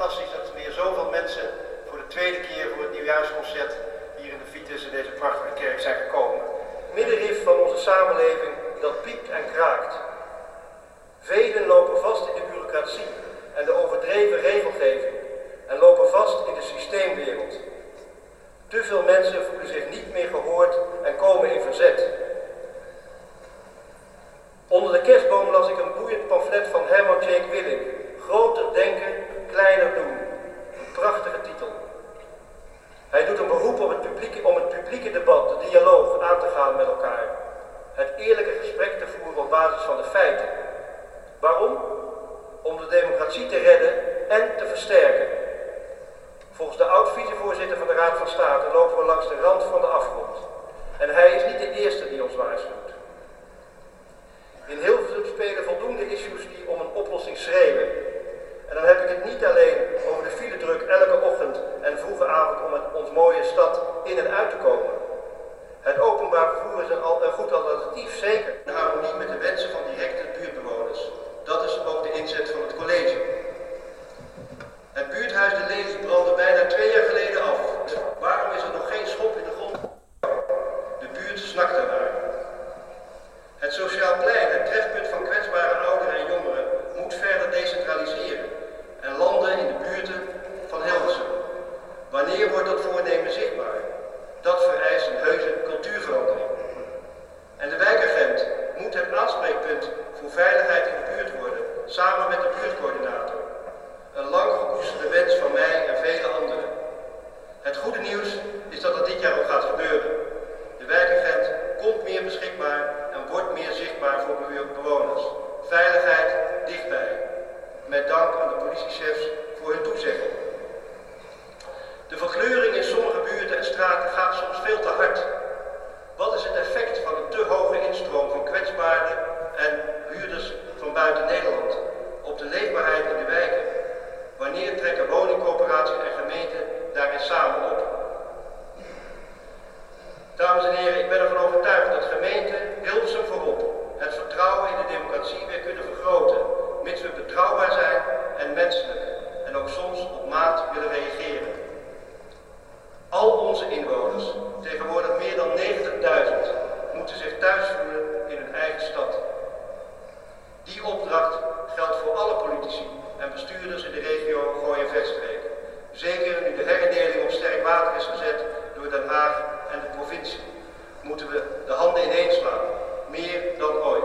fantastisch dat er weer zoveel mensen voor de tweede keer voor het nieuwjaarsconcert hier in de Vitus in deze prachtige kerk zijn gekomen. Middenrif van onze samenleving dat piept en kraakt. Velen lopen vast in de bureaucratie en de overdreven regelgeving en lopen vast in de systeemwereld. Te veel mensen voelen zich niet meer gehoord en komen in verzet. Onder de kerstboom las ik een boeiend pamflet van Herman Jake Willing, Groter Denken kleiner doen. Een prachtige titel. Hij doet een beroep op het publiek om het publieke debat, de dialoog aan te gaan met elkaar. Het eerlijke gesprek te voeren op basis van de feiten. Waarom? Om de democratie te redden en te versterken. Volgens de oud-vicevoorzitter van de Raad van State lopen we langs de rand van de afgrond. En hij is niet de eerste die ons waarschuwt. In heel veel spelen voldoende issues die om een oplossing schreeuwen. En dan heb ik het niet alleen over de file druk elke ochtend en vroege avond om uit ons mooie stad in en uit te komen. Het openbaar vervoer is een, al, een goed alternatief, zeker. In harmonie met de wensen van directe buurtbewoners. Dat is ook de inzet van Die opdracht geldt voor alle politici en bestuurders in de regio Gooi en Zeker nu de herindeling op sterk water is gezet door Den Haag en de provincie, moeten we de handen ineens slaan, meer dan ooit.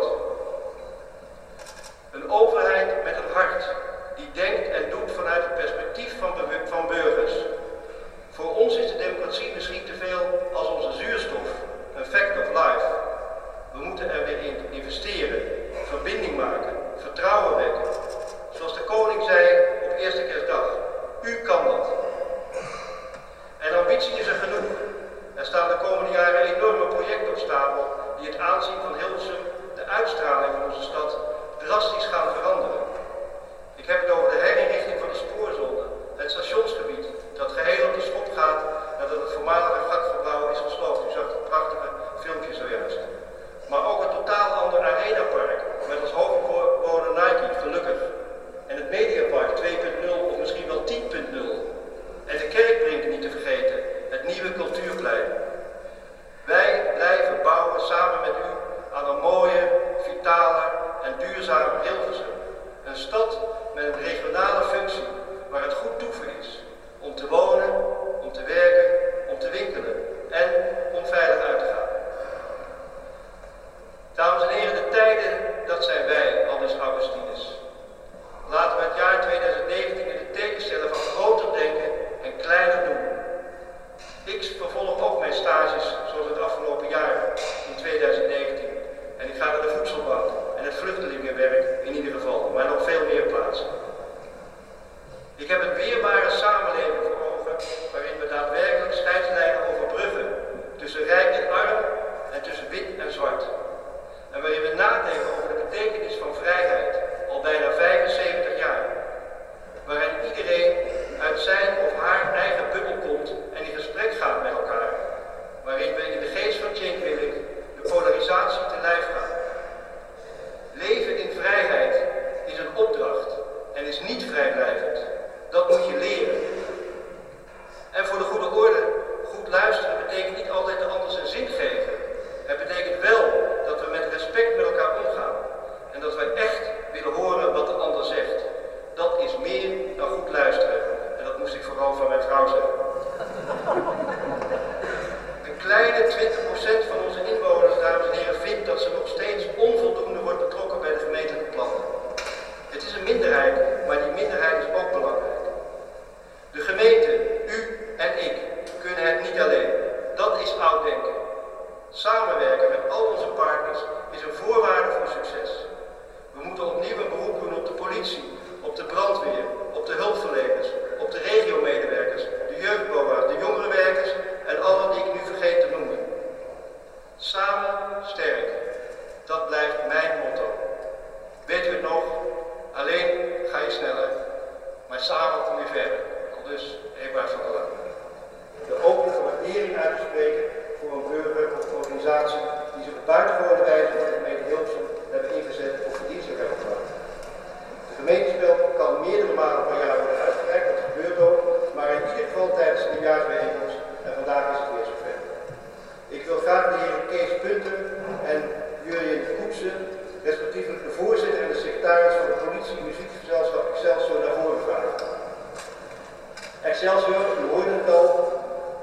Excelsior, u hoorde het al,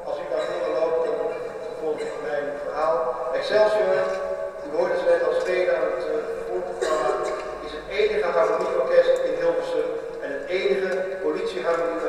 als ik daar binnen loop, dan volgt mijn verhaal. Excelsior, u hoorde het net al spelen aan het uh, is het enige harmonieorkest in Hilversum en het enige politieharmonie